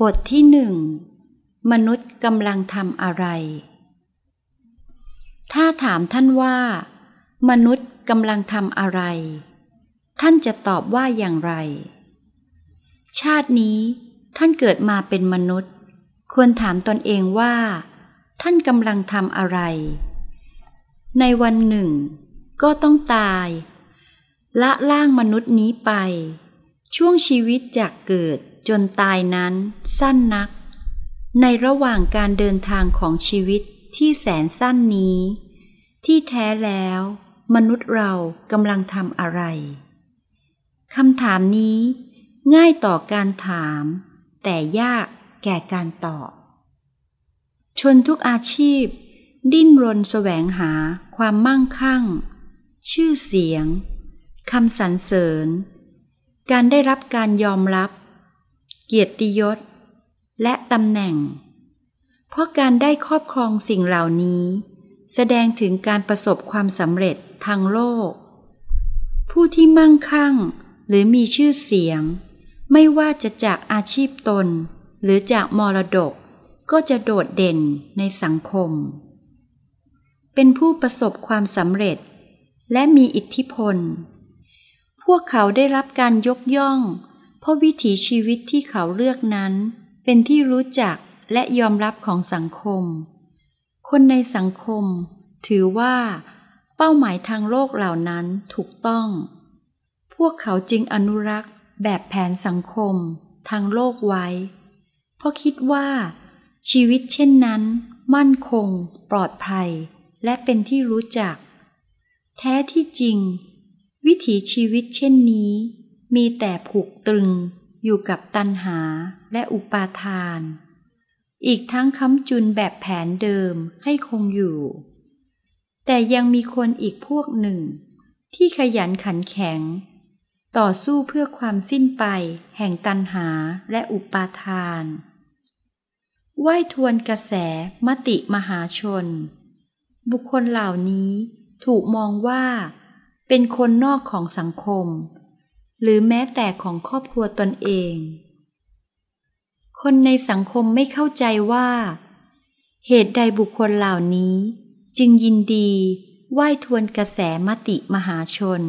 บทที่หนึ่ง มนุษย์กำลังทำอะไร ถ้าถามท่านว่า มนุษย์กำลังทำอะไร ท่านจะตอบว่าอย่างไร ชาตินี้ท่านเกิดมาเป็นมนุษย์ ควรถามตนเองว่า ท่านกำลังทำอะไร ในวันหนึ่ง ก็ต้องตาย ละล่างมนุษย์นี้ไป ช่วงชีวิตจากเกิด จนตายนั้นสั้นนัก ในระหว่างการเดินทางของชีวิตที่แสนสั้นนี้ ที่แท้แล้ว มนุษย์เรากำลังทำอะไรคำถามนี้ง่ายต่อการถาม แต่ยากแก่การตอบ ชนทุกอาชีพ ดิ้นรนแสวงหาความมั่งคั่ง ชื่อเสียงคำสรรเสริญ การได้รับการยอมรับ เกียรติยศ และตำแหน่ง เพราะการได้ครอบครองสิ่งเหล่านี้ แสดงถึงการประสบความสำเร็จทางโลก ผู้ที่มั่งคั่งหรือมีชื่อเสียง ไม่ว่าจะจากอาชีพตน หรือจากมรดกก็จะโดดเด่นในสังคม เป็นผู้ประสบความสำเร็จและมีอิทธิพล พวกเขาได้รับการยกย่อง เพราะวิถีชีวิตที่เขาเลือกนั้น เป็นที่รู้จักและยอมรับของสังคม คนในสังคม ถือว่า เป้าหมายทางโลกเหล่านั้นถูกต้อง พวกเขาจึงอนุรักษ์แบบแผนสังคม ทางโลกไว้ เพราะคิดว่า ชีวิตเช่นนั้น มั่นคง ปลอดภัย และเป็นที่รู้จัก แท้ที่จริง วิถีชีวิตเช่นนี้ มีแต่ผูกตรึงอยู่กับตันหาและอุปาทาน อีกทั้งค้ำจุนแบบแผนเดิมให้คงอยู่ แต่ยังมีคนอีกพวกหนึ่ง ที่ขยันขันแข็ง ต่อสู้เพื่อความสิ้นไปแห่งตันหาและอุปาทานไหวทวนกระแสมติมหาชน บุคคลเหล่านี้ถูกมองว่า เป็นคนนอกของสังคม หรือแม้แต่ของครอบครัวตนเอง คนในสังคมไม่เข้าใจว่า เหตุใดบุคคลเหล่านี้ จึงยินดีไหว้ทวนกระแสมติมหาชน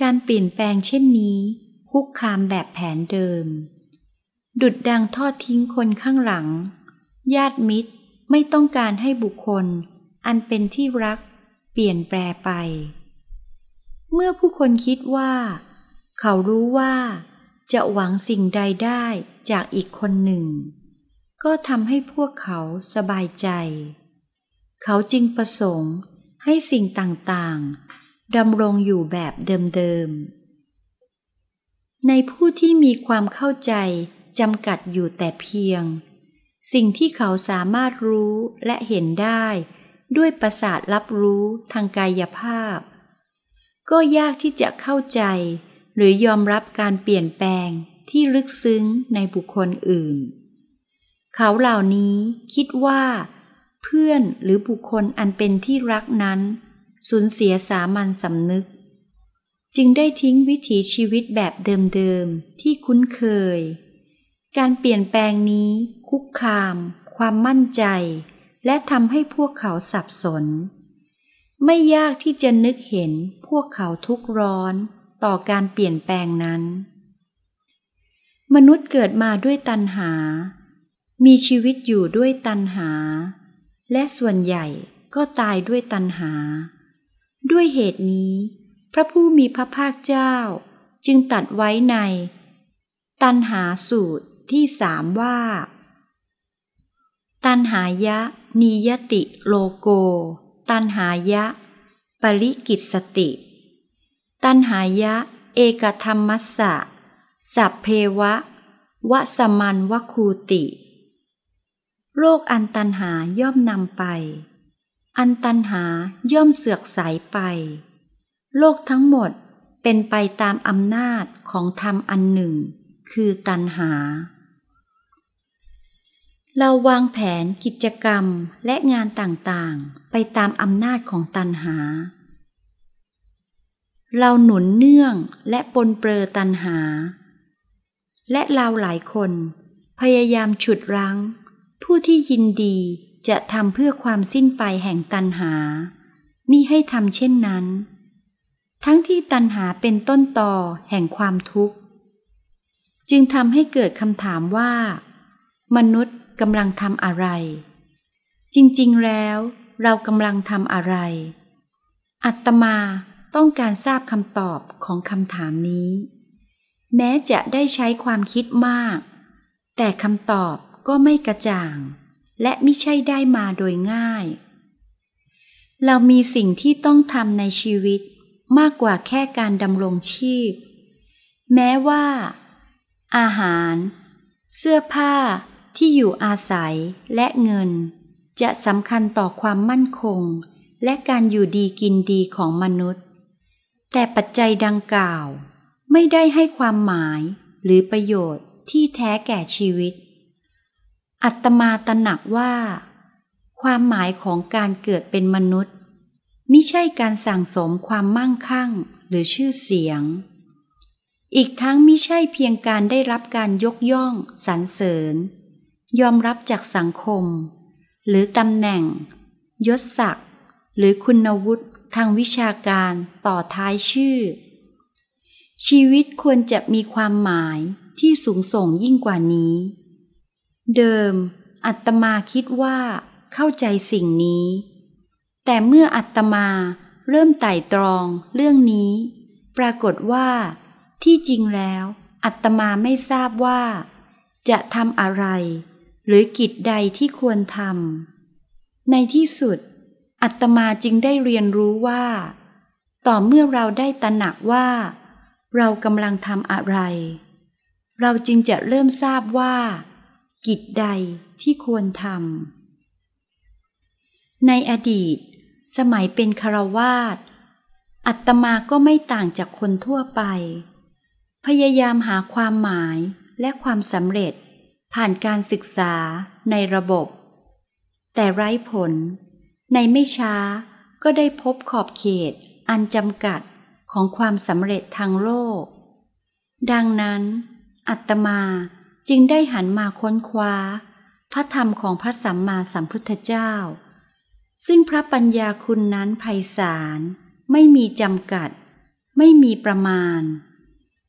การเปลี่ยนแปลงเช่นนี้ คุกคามแบบแผนเดิม ดุดดังทอดทิ้งคนข้างหลัง ญาติมิตรไม่ต้องการให้บุคคล อันเป็นที่รักเปลี่ยนแปลไป เมื่อผู้คนคิดว่า เขารู้ว่า จะหวังสิ่งใดได้จากอีกคนหนึ่ง ก็ทำให้พวกเขาสบายใจ เขาจึงประสงค์ให้สิ่งต่างๆดำรงอยู่แบบเดิมๆ ในผู้ที่มีความเข้าใจจำกัดอยู่แต่เพียง สิ่งที่เขาสามารถรู้และเห็นได้ ด้วยประสาทรับรู้ทางกายภาพ ก็ยากที่จะเข้าใจ หรือยอมรับการเปลี่ยนแปลงที่ลึกซึ้งในบุคคลอื่น เขาเหล่านี้คิดว่า เพื่อนหรือบุคคลอันเป็นที่รักนั้น สูญเสียสามัญสำนึก จึงได้ทิ้งวิถีชีวิตแบบเดิมๆ ที่คุ้นเคย การเปลี่ยนแปลงนี้คุกคาม ความมั่นใจ และทำให้พวกเขาสับสน ไม่ยากที่จะนึกเห็นพวกเขาทุกร้อนต่อการเปลี่ยนแปลงนั้น มนุษย์เกิดมาด้วยตัณหา มีชีวิตอยู่ด้วยตัณหา และส่วนใหญ่ก็ตายด้วยตัณหา ด้วยเหตุนี้ พระผู้มีพระภาคเจ้าจึงตัดไว้ใน ตัณหาสูตรที่สามว่า ตัณหายะนิยติโลโก ตันหายะ ปริกิตสติ ตันหายะ เอกธรรมัสสะ สัพเพวะ วะสมันวคูติ โลกอันตันหาย่อมนำไป อันตันหาย่อมเสือกสายไป โลกทั้งหมดเป็นไปตามอำนาจของธรรมอันหนึ่ง คือตันหา เราวางแผนกิจกรรมและงานต่างๆ ไปตามอำนาจของตันหา เราหนุนเนื่องและปนเปื้อตันหา และเราหลายคน พยายามฉุดรั้ง ผู้ที่ยินดีจะทำเพื่อความสิ้นไปแห่งตันหา มิให้ทำเช่นนั้น ทั้งที่ตันหาเป็นต้นต่อแห่งความทุกข์ จึงทำให้เกิดคำถามว่า มนุษย์ กำลังทำอะไร จริงๆ แล้วเรากำลังทำอะไร อัตมาต้องการทราบคำตอบของคำถามนี้ แม้จะได้ใช้ความคิดมาก แต่คำตอบก็ไม่กระจ่าง และไม่ใช่ได้มาโดยง่าย เรามีสิ่งที่ต้องทำในชีวิตมากกว่าแค่การดำรงชีพ แม้ว่า อาหาร เสื้อผ้า ที่อยู่อาศัยและเงิน จะสำคัญต่อความมั่นคง และการอยู่ดีกินดีของมนุษย์ แต่ปัจจัยดังกล่าว ไม่ได้ให้ความหมายหรือประโยชน์ที่แท้แก่ชีวิต อัตมาตระหนักว่า ความหมายของการเกิดเป็นมนุษย์มิใช่การสั่งสมความมั่งคั่งหรือชื่อเสียง อีกทั้งมิใช่เพียงการได้รับการยกย่องสรรเสริญ ยอมรับจากสังคม หรือตำแหน่ง ยศศักดิ์หรือคุณวุฒิทางวิชาการต่อท้ายชื่อ ชีวิตควรจะมีความหมายที่สูงส่งยิ่งกว่านี้ เดิม อัตมาคิดว่าเข้าใจสิ่งนี้ แต่เมื่ออัตมาเริ่มไต่ตรองเรื่องนี้ ปรากฏว่าที่จริงแล้ว อัตมาไม่ทราบว่า จะทำอะไร หรือกิจใดที่ควรทำในที่สุด อัตมาจึงได้เรียนรู้ว่า ต่อเมื่อเราได้ตระหนักว่า เรากำลังทำอะไร เราจึงจะเริ่มทราบว่า กิจใดที่ควรทำในอดีต สมัยเป็นคารวาสอัตมาก็ไม่ต่างจากคนทั่วไป พยายามหาความหมายและความสำเร็จ ผ่านการศึกษาในระบบ แต่ไร้ผล ในไม่ช้าก็ได้พบขอบเขตอันจำกัดของความสำเร็จทางโลก ดังนั้น อัตมาจึงได้หันมาค้นคว้า พระธรรมของพระสัมมาสัมพุทธเจ้า ซึ่งพระปัญญาคุณนั้นไพศาลไม่มีจำกัด ไม่มีประมาณ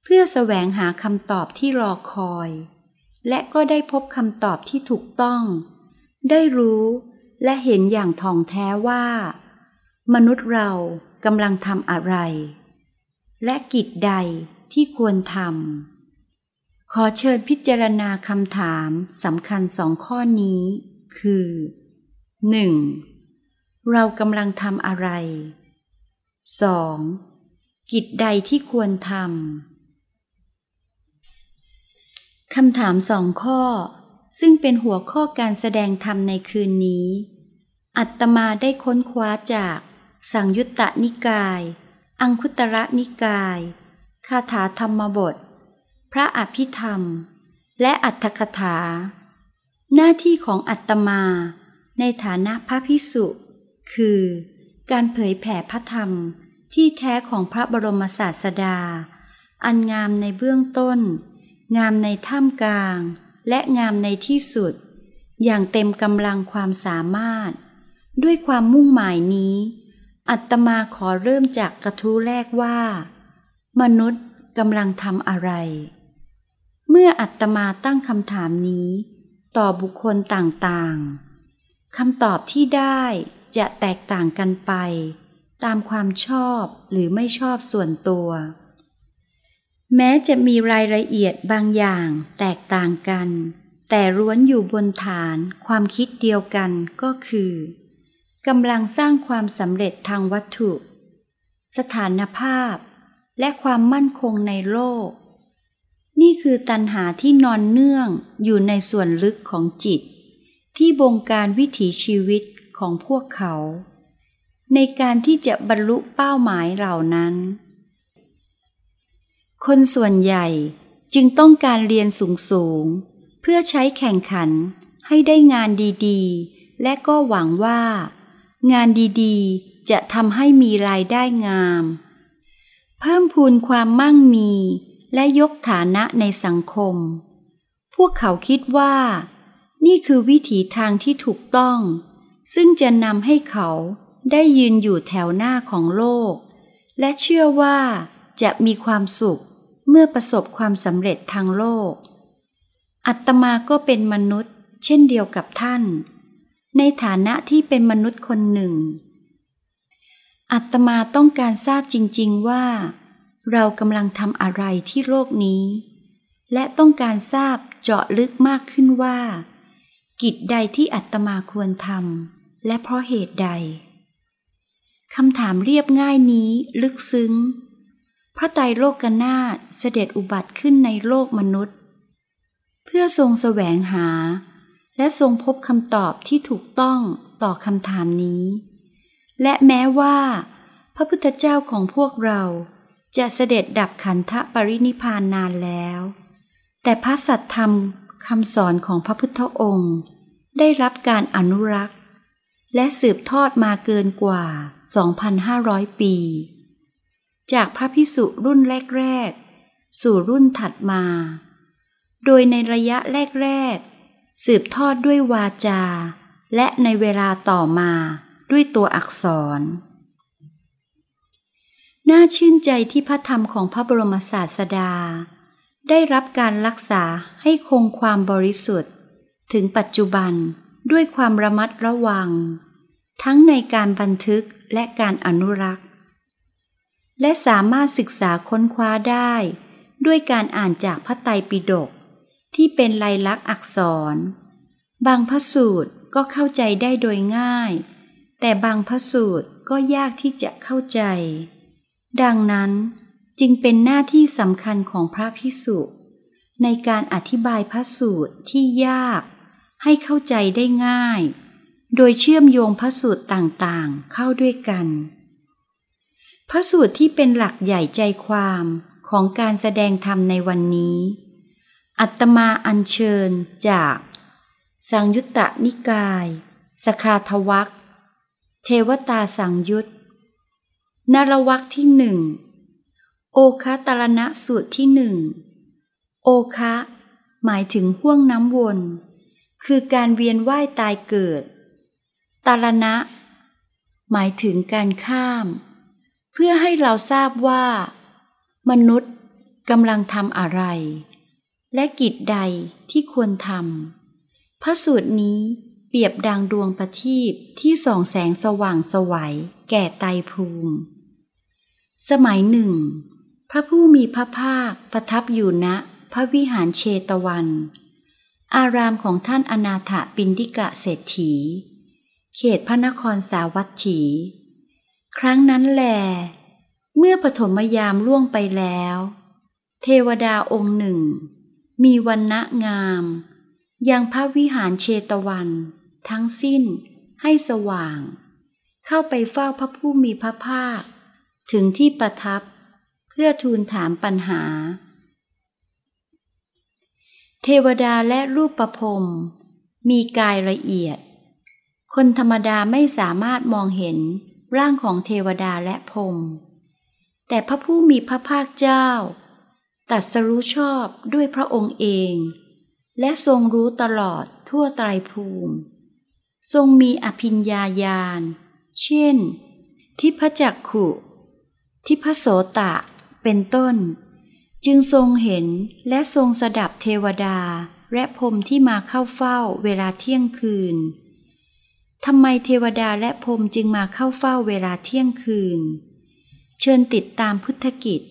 เพื่อแสวงหาคำตอบที่รอคอย และก็ได้พบคำตอบที่ถูกต้อง ได้รู้และเห็นอย่างท่องแท้ว่า มนุษย์เรากำลังทำอะไร และกิจใดที่ควรทำ ขอเชิญพิจารณาคำถามสำคัญสองข้อนี้ คือ 1. เรากำลังทำอะไร 2. กิจใดที่ควรทำ คำถามสองข้อ ซึ่งเป็นหัวข้อการแสดงธรรมในคืนนี้ อัตมาได้ค้นคว้าจาก สังยุตตนิกาย อังคุตระนิกาย คาถาธรรมบท พระอภิธรรม และอัตถกถา หน้าที่ของอัตมา ในฐานะพระพิสุคือ การเผยแผ่พระธรรมที่แท้ของพระบรมศาสดา อันงามในเบื้องต้น งามในท่ามกลาง และงามในที่สุด อย่างเต็มกำลังความสามารถ ด้วยความมุ่งหมายนี้ อัตมาขอเริ่มจากกระทู้แรกว่า มนุษย์กำลังทำอะไร เมื่ออัตมาตั้งคำถามนี้ ต่อบุคคลต่างๆคำตอบที่ได้จะแตกต่างกันไป ตามความชอบหรือไม่ชอบส่วนตัว แม้จะมีรายละเอียดบางอย่างแตกต่างกัน แต่ล้วนอยู่บนฐานความคิดเดียวกันก็คือกำลังสร้างความสำเร็จทางวัตถุ สถานภาพ และความมั่นคงในโลก นี่คือตัณหาที่นอนเนื่องอยู่ในส่วนลึกของจิต ที่บงการวิถีชีวิตของพวกเขา ในการที่จะบรรลุเป้าหมายเหล่านั้น คนส่วนใหญ่จึงต้องการเรียนสูงๆเพื่อใช้แข่งขันให้ได้งานดีๆ และก็หวังว่า งานดีๆ จะทำให้มีรายได้งาม เพิ่มพูนความมั่งมีและยกฐานะในสังคม พวกเขาคิดว่า นี่คือวิถีทางที่ถูกต้อง ซึ่งจะนำให้เขาได้ยืนอยู่แถวหน้าของโลก และเชื่อว่าจะมีความสุข เมื่อประสบความสำเร็จทางโลก อัตมาก็เป็นมนุษย์ เช่นเดียวกับท่าน ในฐานะที่เป็นมนุษย์คนหนึ่ง อัตมาต้องการทราบจริง ๆว่า เรากำลังทำอะไรที่โลกนี้ และต้องการทราบเจาะลึกมากขึ้นว่า กิจใดที่อัตมาควรทำและเพราะเหตุใดคำถามเรียบง่ายนี้ลึกซึ้ง พระไตรโลกนาถเสด็จอุบัติขึ้นในโลกมนุษย์ เพื่อทรงแสวงหา และทรงพบคำตอบที่ถูกต้องต่อคำถามนี้ และแม้ว่า พระพุทธเจ้าของพวกเราจะเสด็จดับขันธปรินิพานนานแล้ว แต่พระสัตธรรมคำสอนของพระพุทธองค์ ได้รับการอนุรักษ์ และสืบทอดมาเกินกว่า 2,500 ปี จากพระพิสุรุ่นแรก ๆ สู่รุ่นถัดมา โดยในระยะแรก ๆ สืบทอดด้วยวาจา และในเวลาต่อมาด้วยตัวอักษร น่าชื่นใจที่พระธรรมของพระบรมศาสดา ได้รับการรักษาให้คงความบริสุทธิ์ ถึงปัจจุบันด้วยความระมัดระวัง ทั้งในการบันทึกและการอนุรักษ์ และสามารถศึกษาค้นคว้าได้ ด้วยการอ่านจากพระไตรปิฎกที่เป็นลายลักษณ์อักษร บางพระสูตรก็เข้าใจได้โดยง่าย แต่บางพระสูตรก็ยากที่จะเข้าใจ ดังนั้นจึงเป็นหน้าที่สำคัญของพระพิสุในการอธิบายพระสูตรที่ยากให้เข้าใจได้ง่าย โดยเชื่อมโยงพระสูตรต่างๆเข้าด้วยกัน พระสูตรที่เป็นหลักใหญ่ใจความของการแสดงธรรมในวันนี้ อัตมาอัญเชิญจาก สังยุตตนิกาย สคาทวักเทวตาสังยุตนรวักที่หนึ่ง โอคะตรณะสูตรที่หนึ่ง โอคะหมายถึงห่วงน้ำวน คือการเวียนว่ายตายเกิด ตารณะ หมายถึงการข้าม เพื่อให้เราทราบว่า มนุษย์กำลังทำอะไร และกิจใดที่ควรทำพระสูตรนี้เปรียบดังดวงประทีปที่ส่องแสงสว่างสวัยแก่ไตภูมิ สมัยหนึ่ง พระผู้มีพระภาคประทับอยู่ณพระวิหารเชตวัน อารามของท่านอนาถปินดิกะเศรษฐี เขตพระนครสาวัตถี ครั้งนั้นแหลเมื่อปฐมยามล่วงไปแล้ว เทวดาองค์หนึ่ง มีวันณะงาม ยังพระวิหารเชตวัน ทั้งสิ้นให้สว่าง เข้าไปเฝ้าพระผู้มีพระภาค ถึงที่ประทับ เพื่อทูลถามปัญหา เทวดาและรูปประพรมมีกายละเอียด คนธรรมดาไม่สามารถมองเห็น ร่างของเทวดาและพรมแต่พระผู้มีพระภาคเจ้าตรัสรู้ชอบด้วยพระองค์เอง และทรงรู้ตลอดทั่วไตรภูมิ ทรงมีอภิญญาญาณ เช่น ทิพจักขุ ทิพโสตะ เป็นต้น จึงทรงเห็นและทรงสดับเทวดาและพรมที่มาเข้าเฝ้าเวลาเที่ยงคืน ทำไมเทวดาและพรมจึงมาเข้าเฝ้าเวลาเที่ยงคืน เชิญติดตามพุทธกิจ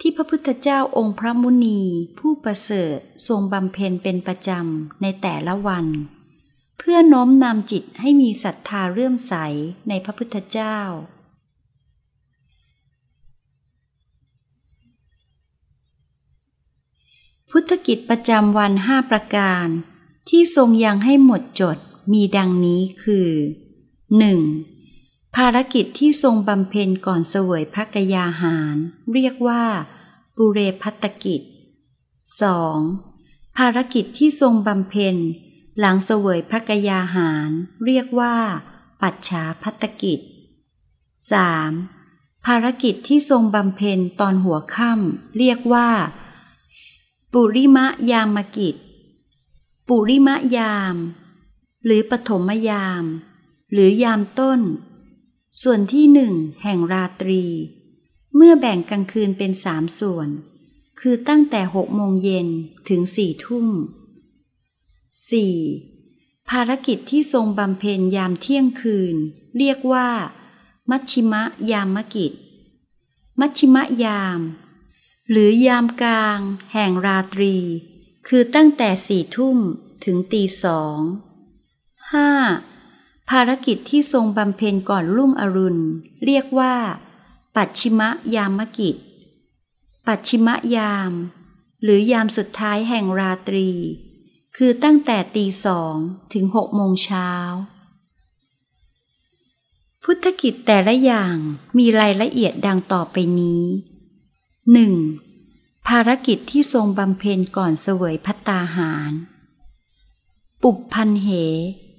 ที่พระพุทธเจ้าองค์พระมุนีผู้ประเสริฐทรงบำเพ็ญเป็นประจำในแต่ละวัน เพื่อน้อมนำจิตให้มีศรัทธาเลื่อมใสในพระพุทธเจ้า พุทธกิจประจำวันห้าประการ ที่ทรงยังให้หมดจด มีดังนี้คือ 1. ภารกิจที่ทรงบำเพ็ญก่อนเสวยพระกยาหาร เรียกว่า ปุเรพัตกิจ 2. ภารกิจที่ทรงบำเพ็ญ หลังเสวยพระกยาหาร เรียกว่า ปัจฉาพัตกิจ 3. ภารกิจที่ทรงบำเพ็ญตอนหัวค่ำเรียกว่า ปุริมะยามกิจ ปุริมะยาม หรือปฐมยาม หรือยามต้น ส่วนที่หนึ่งแห่งราตรี เมื่อแบ่งกลางคืนเป็นสามส่วน คือตั้งแต่หกโมงเย็นถึงสี่ทุ่ม 4. ภารกิจที่ทรงบำเพ็ญยามเที่ยงคืน เรียกว่า มัชชิมยามกิจ มัชชิมยาม หรือยามกลาง แห่งราตรี คือตั้งแต่สี่ทุ่มถึงตีสอง 5. ภารกิจที่ทรงบำเพ็ญก่อนรุ่งอรุณ เรียกว่า ปัจฉิมยามกิจ ปัจฉิมยาม หรือยามสุดท้ายแห่งราตรี คือตั้งแต่ตีสองถึงหกโมงเช้า พุทธกิจแต่ละอย่างมีรายละเอียดดังต่อไปนี้ 1. ภารกิจที่ทรงบำเพ็ญก่อนเสวยพัตตาหาร ปุบพันเห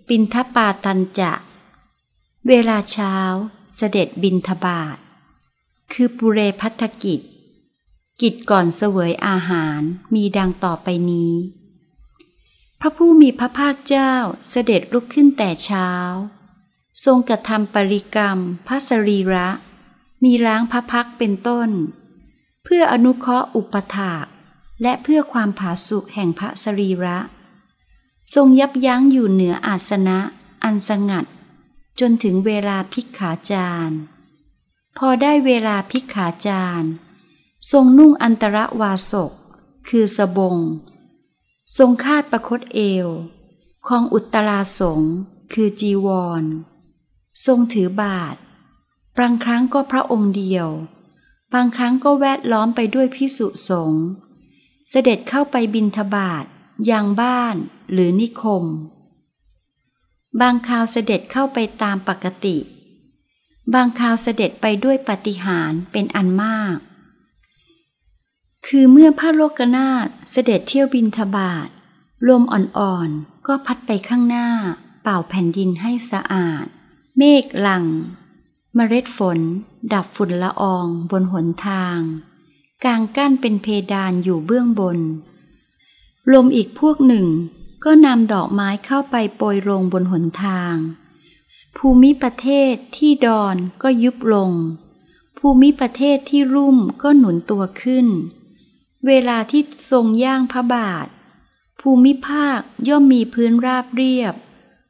ปินทปาตันจะ เวลาเช้าเสด็จบินทบาท คือปุเรพัฒกิจ กิจก่อนเสวยอาหารมีดังต่อไปนี้ พระผู้มีพระภาคเจ้าเสด็จลุกขึ้นแต่เช้า ทรงกระทำปริกรรมพระสรีระ มีล้างพระพักเป็นต้น เพื่ออนุเคราะห์อุปถากและเพื่อความผาสุกแห่งพระสรีระ ทรงยับยั้งอยู่เหนืออาสนะอันสงัด จนถึงเวลาพิกขาจารพอได้เวลาพิกขาจารทรงนุ่งอันตรวาสก คือสบง ทรงคาดประคตเอวคองอุตราสงคือจีวร ทรงถือบาทบางครั้งก็พระองค์เดียว บางครั้งก็แวดล้อมไปด้วยพิสุสงฆ์เสด็จเข้าไปบินทบาทยังบ้าน หรือนิคม บางคราวเสด็จเข้าไปตามปกติ บางคราวเสด็จไปด้วยปฏิหารเป็นอันมาก คือเมื่อพระโลกนาถเสด็จเที่ยวบินทบาทลมอ่อนๆ ก็พัดไปข้างหน้า เป่าแผ่นดินให้สะอาด เมฆหลัง เมล็ดฝน ดับฝุ่นละอองบนหนทาง กลางกั้นเป็นเพดานอยู่เบื้องบน ลมอีกพวกหนึ่ง ก็นำดอกไม้เข้าไปโปรยลงบนหนทาง ภูมิประเทศที่ดอนก็ยุบลง ภูมิประเทศที่รุ่มก็หนุนตัวขึ้น เวลาที่ทรงย่างพระบาท ภูมิภาคย่อมมีพื้นราบเรียบ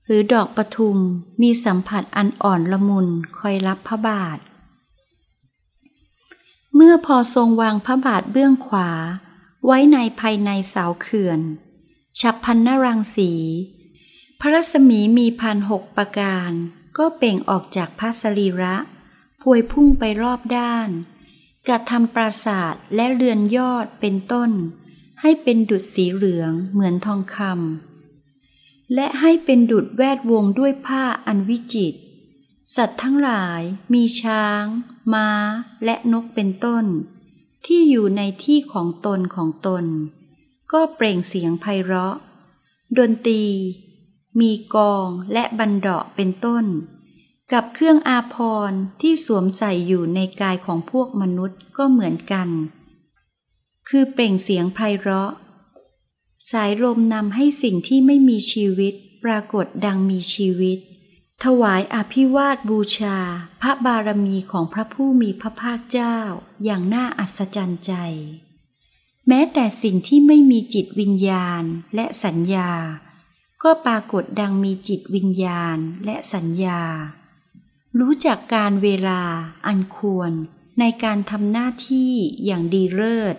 หรือดอกปทุมมีสัมผัสอันอ่อนละมุนคอยรับพระบาท เมื่อพอทรงวางพระบาทเบื้องขวา ไว้ในภายในเสาเขื่อน ฉับพันนรังสี พระรัศมีมีพันหกประการ ก็เป่งออกจากพระสรีระ พวยพุ่งไปรอบด้าน กระทำปราสาทและเรือนยอดเป็นต้น ให้เป็นดุจสีเหลืองเหมือนทองคำและให้เป็นดุจแวดวงด้วยผ้าอันวิจิต สัตว์ทั้งหลายมีช้าง ม้า และนกเป็นต้น ที่อยู่ในที่ของตนของตน ก็เปล่งเสียงไพเราะ ดนตรี มีกองและบันเดาะเป็นต้น กับเครื่องอาภรที่สวมใส่อยู่ในกายของพวกมนุษย์ก็เหมือนกัน คือเปล่งเสียงไพเราะ สายลมนำให้สิ่งที่ไม่มีชีวิตปรากฏดังมีชีวิต ถวายอภิวาทบูชา พระบารมีของพระผู้มีพระภาคเจ้าอย่างน่าอัศจรรย์ใจ แม้แต่สิ่งที่ไม่มีจิตวิญญาณและสัญญา ก็ปรากฏดังมีจิตวิญญาณและสัญญา รู้จักการเวลาอันควรในการทำหน้าที่อย่างดีเลิศ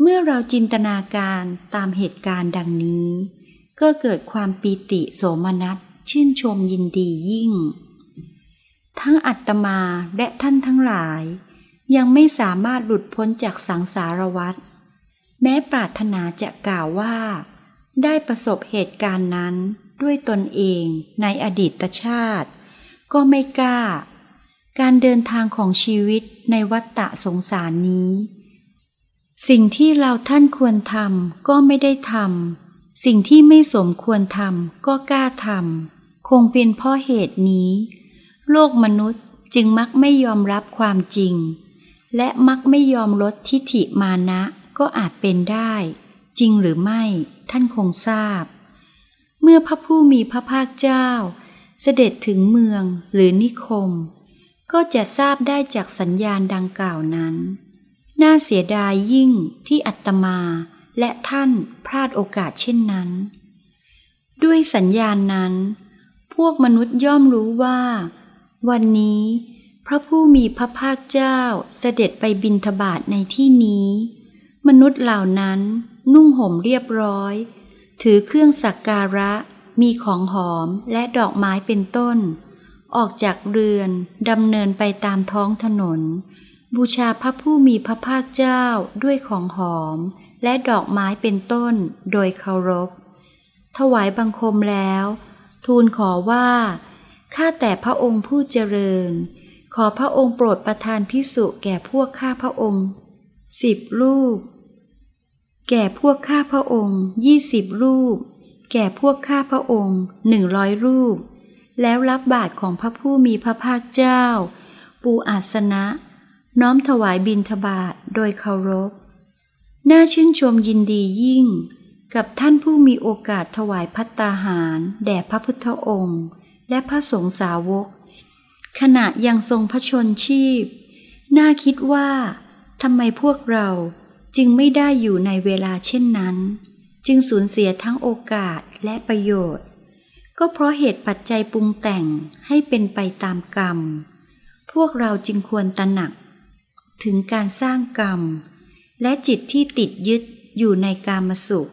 เมื่อเราจินตนาการตามเหตุการณ์ดังนี้ ก็เกิดความปีติโสมนัสชื่นชมยินดียิ่ง ทั้งอัตมาและท่านทั้งหลาย ยังไม่สามารถหลุดพ้นจากสังสารวัฏ แม้ปรารถนาจะกล่าวว่า ได้ประสบเหตุการณ์นั้นด้วยตนเองในอดีตชาติ ก็ไม่กล้า การเดินทางของชีวิตในวัฏฏะสงสารนี้ สิ่งที่เราท่านควรทำก็ไม่ได้ทำสิ่งที่ไม่สมควรทำก็กล้าทำคงเป็นเพราะเหตุนี้ โลกมนุษย์จึงมักไม่ยอมรับความจริง และมักไม่ยอมลดทิฐิมานะ ก็อาจเป็นได้ จริงหรือไม่ท่านคงทราบ เมื่อพระผู้มีพระภาคเจ้า เสด็จถึงเมืองหรือนิคม ก็จะทราบได้จากสัญญาณดังกล่าวนั้น น่าเสียดายยิ่งที่อัตมาและท่านพลาดโอกาสเช่นนั้น ด้วยสัญญาณนั้น พวกมนุษย์ย่อมรู้ว่า วันนี้พระผู้มีพระภาคเจ้าเสด็จไปบินทบาทในที่นี้ มนุษย์เหล่านั้นนุ่งห่มเรียบร้อย ถือเครื่องสักการะ มีของหอมและดอกไม้เป็นต้น ออกจากเรือนดำเนินไปตามท้องถนน บูชาพระผู้มีพระภาคเจ้าด้วยของหอม และดอกไม้เป็นต้นโดยเคารพ ถวายบังคมแล้ว ทูลขอว่า ข้าแต่พระองค์ผู้เจริญ ขอพระองค์โปรดประทานพิสุแก่พวกข้าพระองค์ สิบรูป แก่พวกข้าพระองค์ยี่สิบรูป แก่พวกข้าพระองค์หนึ่งร้อยรูป แล้วรับบาทของพระผู้มีพระภาคเจ้า ปูอาสนะ น้อมถวายบิณฑบาตโดยเคารพ น่าชื่นชมยินดียิ่ง กับท่านผู้มีโอกาสถวายพัตตาหาร แด่พระพุทธองค์ และพระสงฆ์สาวก ขณะยังทรงพระชนชีพ น่าคิดว่า ทำไมพวกเราจึงไม่ได้อยู่ในเวลาเช่นนั้น จึงสูญเสียทั้งโอกาสและประโยชน์ ก็เพราะเหตุปัจจัยปรุงแต่งให้เป็นไปตามกรรม พวกเราจึงควรตระหนัก ถึงการสร้างกรรม และจิตที่ติดยึดอยู่ในกามสุข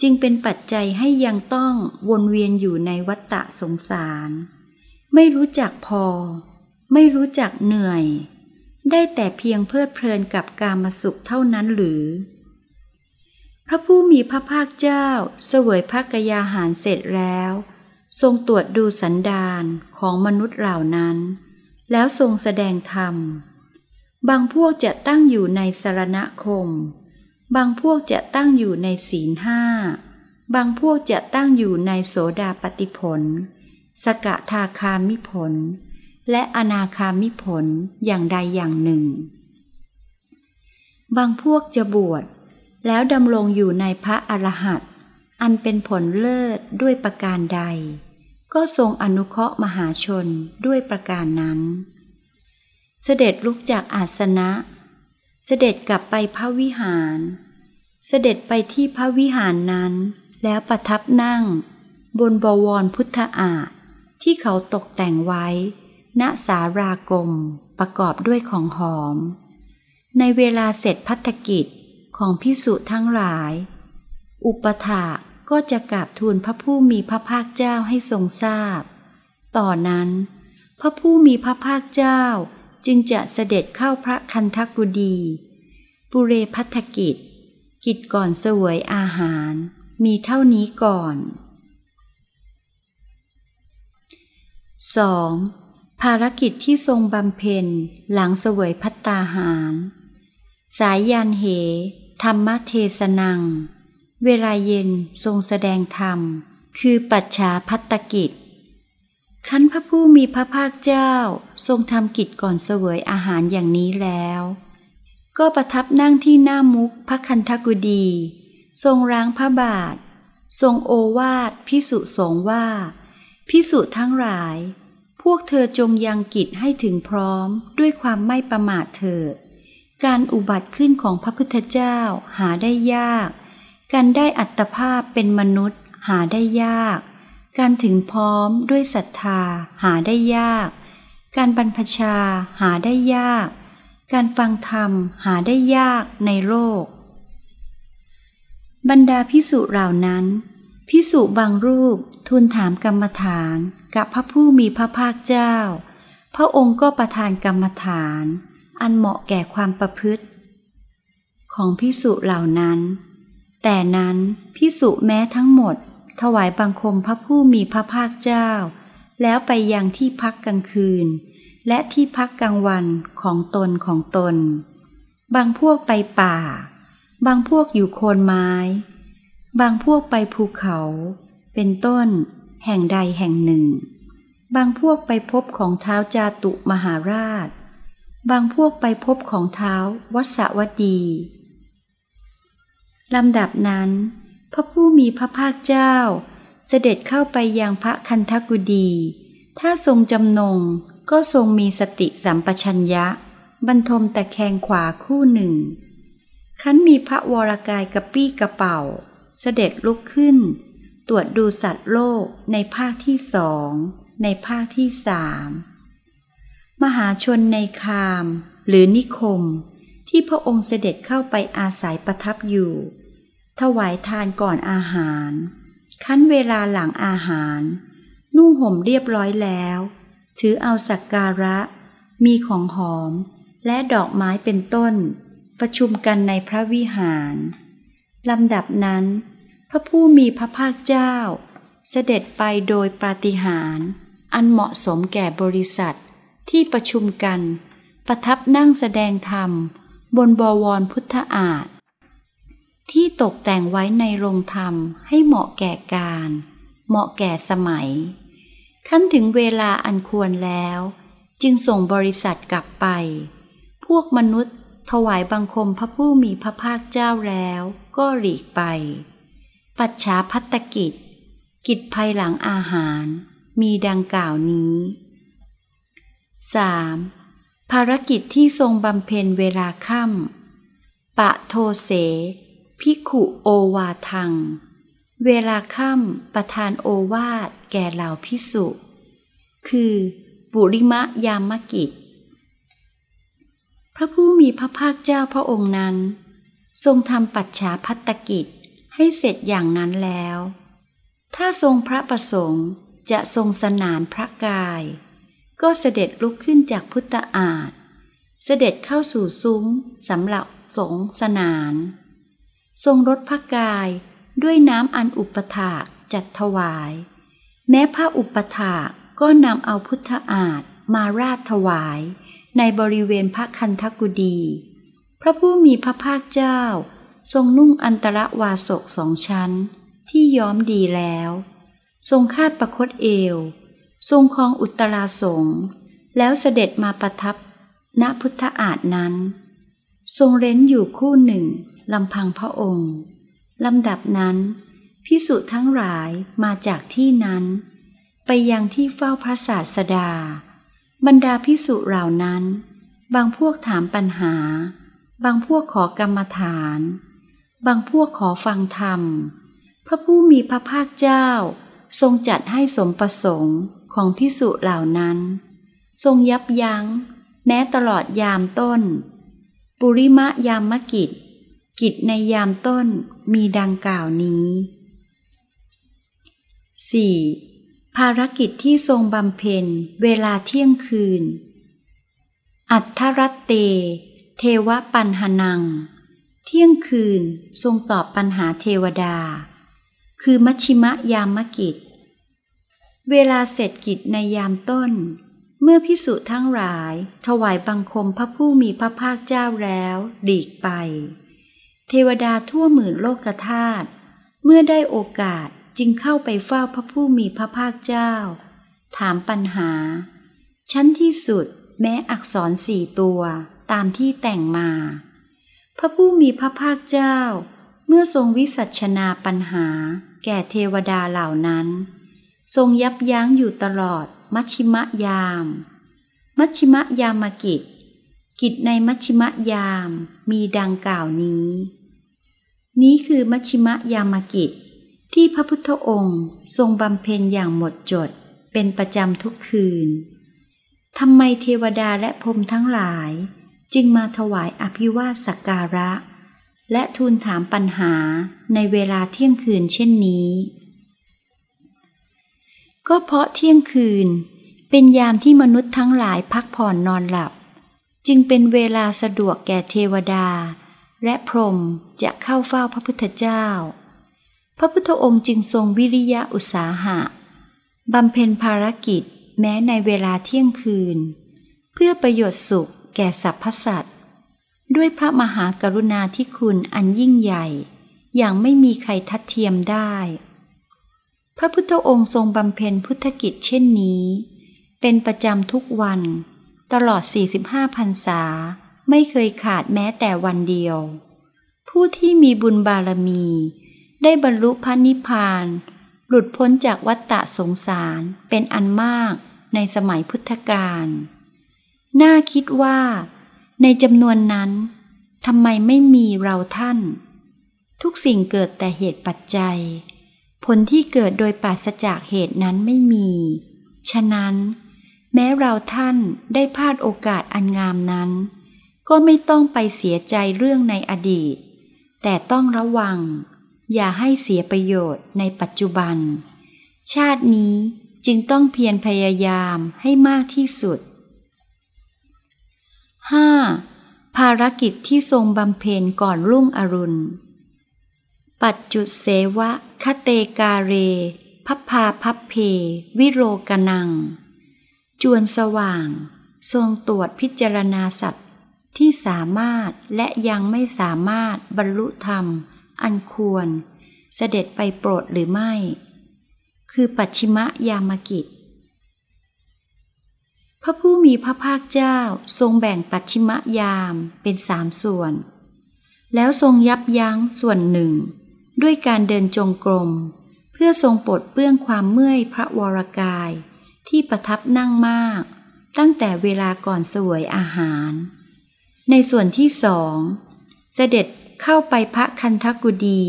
จึงเป็นปัจจัยให้ยังต้องวนเวียนอยู่ในวัฏฏะสงสาร ไม่รู้จักพอ ไม่รู้จักเหนื่อย ได้แต่เพียงเพลิดเพลินกับกามสุขเท่านั้นหรือ พระผู้มีพระภาคเจ้าเสวยพระกยาหารเสร็จแล้ว ทรงตรวจดูสันดานของมนุษย์เหล่านั้น แล้วทรงแสดงธรรม บางพวกจะตั้งอยู่ในสารณคม บางพวกจะตั้งอยู่ในศีลห้า บางพวกจะตั้งอยู่ในโสดาปติผล สกทาคามิผล และอนาคามิผลอย่างใดอย่างหนึ่ง บางพวกจะบวช แล้วดำรงอยู่ในพระอรหันต์อันเป็นผลเลิศด้วยประการใด ก็ทรงอนุเคราะห์มหาชนด้วยประการนั้น เสด็จลุกจากอาสนะ เสด็จกลับไปพระวิหาร เสด็จไปที่พระวิหารนั้น แล้วประทับนั่ง บนบวรพุทธอาฏที่เขาตกแต่งไว้ ณสารากรมประกอบด้วยของหอม ในเวลาเสร็จพัฒกิจของพิสุทั้งหลาย อุปถาก็จะกราบทูลพระผู้มีพระภาคเจ้าให้ทรงทราบ ต่อนนั้น พระผู้มีพระภาคเจ้าจึงจะเสด็จเข้าพระคันธกุดี ปุเรพัฒกิจ กิจก่อนเสวยอาหาร มีเท่านี้ก่อน 2. ภารกิจที่ทรงบำเพ็ญหลังเสวยพัตตาหาร สายยานเห ธรรมเทศนัง เวลาเย็นทรงแสดงธรรม คือปัจฉาพัตตกิจครั้นพระผู้มีพระภาคเจ้าทรงทำกิจก่อนเสวยอาหารอย่างนี้แล้ว ก็ประทับนั่งที่หน้ามุกพระคันธกุดี ทรงร้างพระบาท ทรงโอวาทพิสุสงว่า พิสุทั้งหลาย วกเธอจงยังกิจให้ถึงพร้อมด้วยความไม่ประมาทเถิด การอุบัติขึ้นของพระพุทธเจ้าหาได้ยาก การได้อัตภาพเป็นมนุษย์หาได้ยาก การถึงพร้อมด้วยศรัทธาหาได้ยาก การบรรพชาหาได้ยาก การฟังธรรมหาได้ยากในโลก บรรดาพิสุเหล่านั้นพิสุบางรูปทูลถามกรรมฐาน กับพระผู้มีพระภาคเจ้า พระองค์ก็ประทานกรรมฐาน อันเหมาะแก่ความประพฤติ ของพิสุเหล่านั้น แต่นั้นพิสุแม้ทั้งหมด ถวายบังคมพระผู้มีพระภาคเจ้า แล้วไปยังที่พักกลางคืน และที่พักกลางวันของตนของตน บางพวกไปป่า บางพวกอยู่โคนไม้ บางพวกไปภูเขา เป็นต้น แห่งใดแห่งหนึ่ง บางพวกไปพบของเท้าจาตุมหาราช บางพวกไปพบของเท้าวัสวดีลำดับนั้น พระผู้มีพระภาคเจ้า เสด็จเข้าไปยังพระคันธกุดี ถ้าทรงจำนงก็ทรงมีสติสัมปชัญญะ บรรทมแต่แคงขวาคู่หนึ่ง ครั้นมีพระวรากายกระปี้กระเป๋า เสด็จลุกขึ้น ตรวจดูสัตว์โลกในภาคที่สองในภาคที่สามมหาชนในคามหรือนิคม ที่พระองค์เสด็จเข้าไปอาศัยประทับอยู่ ถวายทานก่อนอาหาร คั้นเวลาหลังอาหาร นุ่งห่มเรียบร้อยแล้ว ถือเอาสักการะ มีของหอม และดอกไม้เป็นต้น ประชุมกันในพระวิหารลำดับนั้น พระผู้มีพระภาคเจ้า เสด็จไปโดยปาฏิหาริย์อันเหมาะสมแก่บริษัทที่ประชุมกัน ประทับนั่งแสดงธรรม บนบวรพุทธอาฏที่ตกแต่งไว้ในโรงธรรมให้เหมาะแก่การ เหมาะแก่สมัย ขั้นถึงเวลาอันควรแล้ว จึงส่งบริษัทกลับไป พวกมนุษย์ถวายบังคมพระผู้มีพระภาคเจ้าแล้วก็หลีกไป ปัจฉาพัตกิจ กิจภายหลังอาหาร มีดังกล่าวนี้ 3. ภารกิจที่ทรงบำเพ็ญเวลาค่ำปะโทเส พิขุโอวาทัง เวลาค่ำประทานโอวาทแก่เหล่าพิสุ คือบุริมะยามกิจ พระผู้มีพระภาคเจ้าพระองค์นั้น ทรงทำปัจฉาพัตกิจ ให้เสร็จอย่างนั้นแล้ว ถ้าทรงพระประสงค์จะทรงสนานพระกาย ก็เสด็จลุกขึ้นจากพุทธอาฏเสด็จเข้าสู่ซุ้มสำหรับสงสนาน ทรงรถพระกายด้วยน้ำอันอุปถากจัดถวาย แม้พระอุปถากก็นำเอาพุทธอาฏมาราดถวาย ในบริเวณพระคันธกุดี พระผู้มีพระภาคเจ้า ทรงนุ่งอันตรวาสกสองชั้น ที่ย้อมดีแล้ว ทรงคาดประคตเอว ทรงคลองอุตราสงแล้วเสด็จมาประทับณพุทธอาฏนั้น ทรงเร้นอยู่คู่หนึ่งลำพังพระองค์ลำดับนั้น พิสุทั้งหลายมาจากที่นั้น ไปยังที่เฝ้าพระศาสดา บรรดาพิสุเหล่านั้น บางพวกถามปัญหา บางพวกขอกรรมฐาน บางพวกขอฟังธรรม พระผู้มีพระภาคเจ้า ทรงจัดให้สมประสงค์ของพิสุเหล่านั้น ทรงยับยัง้ง แม้ตลอดยามต้น ปุริมะยามกิจ กิจในยามต้นมีดังกล่าวนี้ 4. ภารกิจที่ทรงบำเพ็ญเวลาเที่ยงคืน อัทธรัตเต เทวปัญหนัง เที่ยงคืนทรงตอบปัญหาเทวดา คือมัชชิมะยามกิจ เวลาเสร็จกิจในยามต้น เมื่อพิสุทั้งหลาย ถวายบังคมพระผู้มีพระภาคเจ้าแล้วดีกไป เทวดาทั่วหมื่นโลกธาตุเมื่อได้โอกาสจึงเข้าไปเฝ้าพระผู้มีพระภาคเจ้า ถามปัญหา ชั้นที่สุดแม้อักษรสี่ตัวตามที่แต่งมา พระผู้มีพระภาคเจ้า เมื่อทรงวิสัชนาปัญหา แก่เทวดาเหล่านั้น ทรงยับยั้งอยู่ตลอดมัชชิมยาม มัชชิมยามกิจ กิจในมัชชิมยามมีดังกล่าวนี้ นี้คือมัชชิมยามกิจ ที่พระพุทธองค์ทรงบำเพ็ญอย่างหมดจดเป็นประจำทุกคืนทำไมเทวดาและพรมทั้งหลาย จึงมาถวายอภิวาสักการะ และทูลถามปัญหาในเวลาเที่ยงคืนเช่นนี้ ก็เพราะเที่ยงคืนเป็นยามที่มนุษย์ทั้งหลายพักผ่อนนอนหลับ จึงเป็นเวลาสะดวกแก่เทวดา และพรหมจะเข้าเฝ้าพระพุทธเจ้า พระพุทธองค์จึงทรงวิริยะอุตสาหะบำเพ็ญภารกิจแม้ในเวลาเที่ยงคืน เพื่อประโยชน์สุขแก่สรรพสัตว์ด้วยพระมหากรุณาธิคุณอันยิ่งใหญ่ อย่างไม่มีใครทัดเทียมได้ พระพุทธองค์ทรงบำเพ็ญพุทธกิจเช่นนี้ เป็นประจำทุกวัน ตลอด 45พรรษา ไม่เคยขาดแม้แต่วันเดียว ผู้ที่มีบุญบารมี ได้บรรลุพระนิพพาน หลุดพ้นจากวัฏฏะสงสารเป็นอันมากในสมัยพุทธกาล น่าคิดว่า ในจำนวนนั้นทำไมไม่มีเราท่าน ทุกสิ่งเกิดแต่เหตุปัจจัย ผลที่เกิดโดยปราศจากเหตุนั้นไม่มี ฉะนั้น แม้เราท่านได้พลาดโอกาสอันงามนั้น ก็ไม่ต้องไปเสียใจเรื่องในอดีต แต่ต้องระวัง อย่าให้เสียประโยชน์ในปัจจุบัน ชาตินี้จึงต้องเพียรพยายามให้มากที่สุด 5. ภารกิจที่ทรงบำเพ็ญก่อนรุ่งอรุณ ปัจจุเสวะคเตกาเร พัพพาพัพเพ วิโรกนัง จวนสว่าง ทรงตรวจพิจารณาสัตว์ที่สามารถและยังไม่สามารถบรรลุธรรม อันควร เสด็จไปโปรดหรือไม่ คือปัจฉิมยามกิจ ระผู้มีพระภาคเจ้าทรงแบ่งปัจฉิมยามเป็นสามส่วน แล้วทรงยับยั้งส่วนหนึ่ง ด้วยการเดินจงกรม เพื่อทรงปลดเปลื้องความเมื่อยพระวรกาย ที่ประทับนั่งมาก ตั้งแต่เวลาก่อนสวยอาหาร ในส่วนที่สอง เสด็จเข้าไปพระคันธกุดี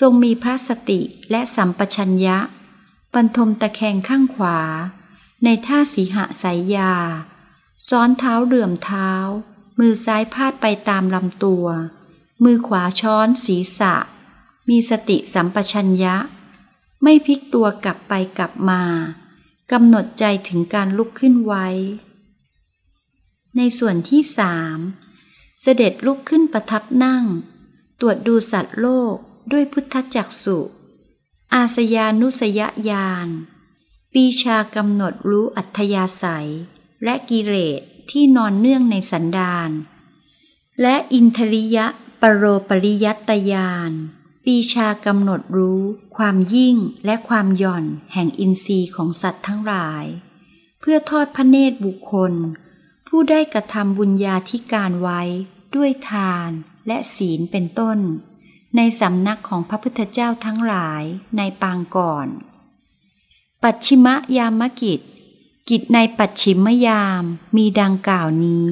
ทรงมีพระสติและสัมปชัญญะบรรทมตะแคงข้างขวา ในท่าสีหะสายยา ซ้อนเท้าเดื่อมเท้า มือซ้ายพาดไปตามลำตัว มือขวาช้อนศีรษะ มีสติสัมปชัญญะ ไม่พลิกตัวกลับไปกลับมากำหนดใจถึงการลุกขึ้นไว้ ในส่วนที่สามเสด็จลุกขึ้นประทับนั่ง ตรวจดูสัตว์โลกด้วยพุทธจักสุอาสยานุสยญาณ ปีชากำหนดรู้อัธยาศัย และกิเลสที่นอนเนื่องในสันดานและอินทริยะปรโรปริยัตยานปีชากำหนดรู้ ความยิ่งและความหย่อนแห่งอินทรีย์ของสัตว์ทั้งหลาย เพื่อทอดพระเนตรบุคคล ผู้ได้กระทำบุญญาธิการไว้ด้วยทานและศีลเป็นต้น ในสำนักของพระพุทธเจ้าทั้งหลายในปางก่อน ปัจฉิมยามกิจ กิจในปัจฉิมยามมีดังกล่าวนี้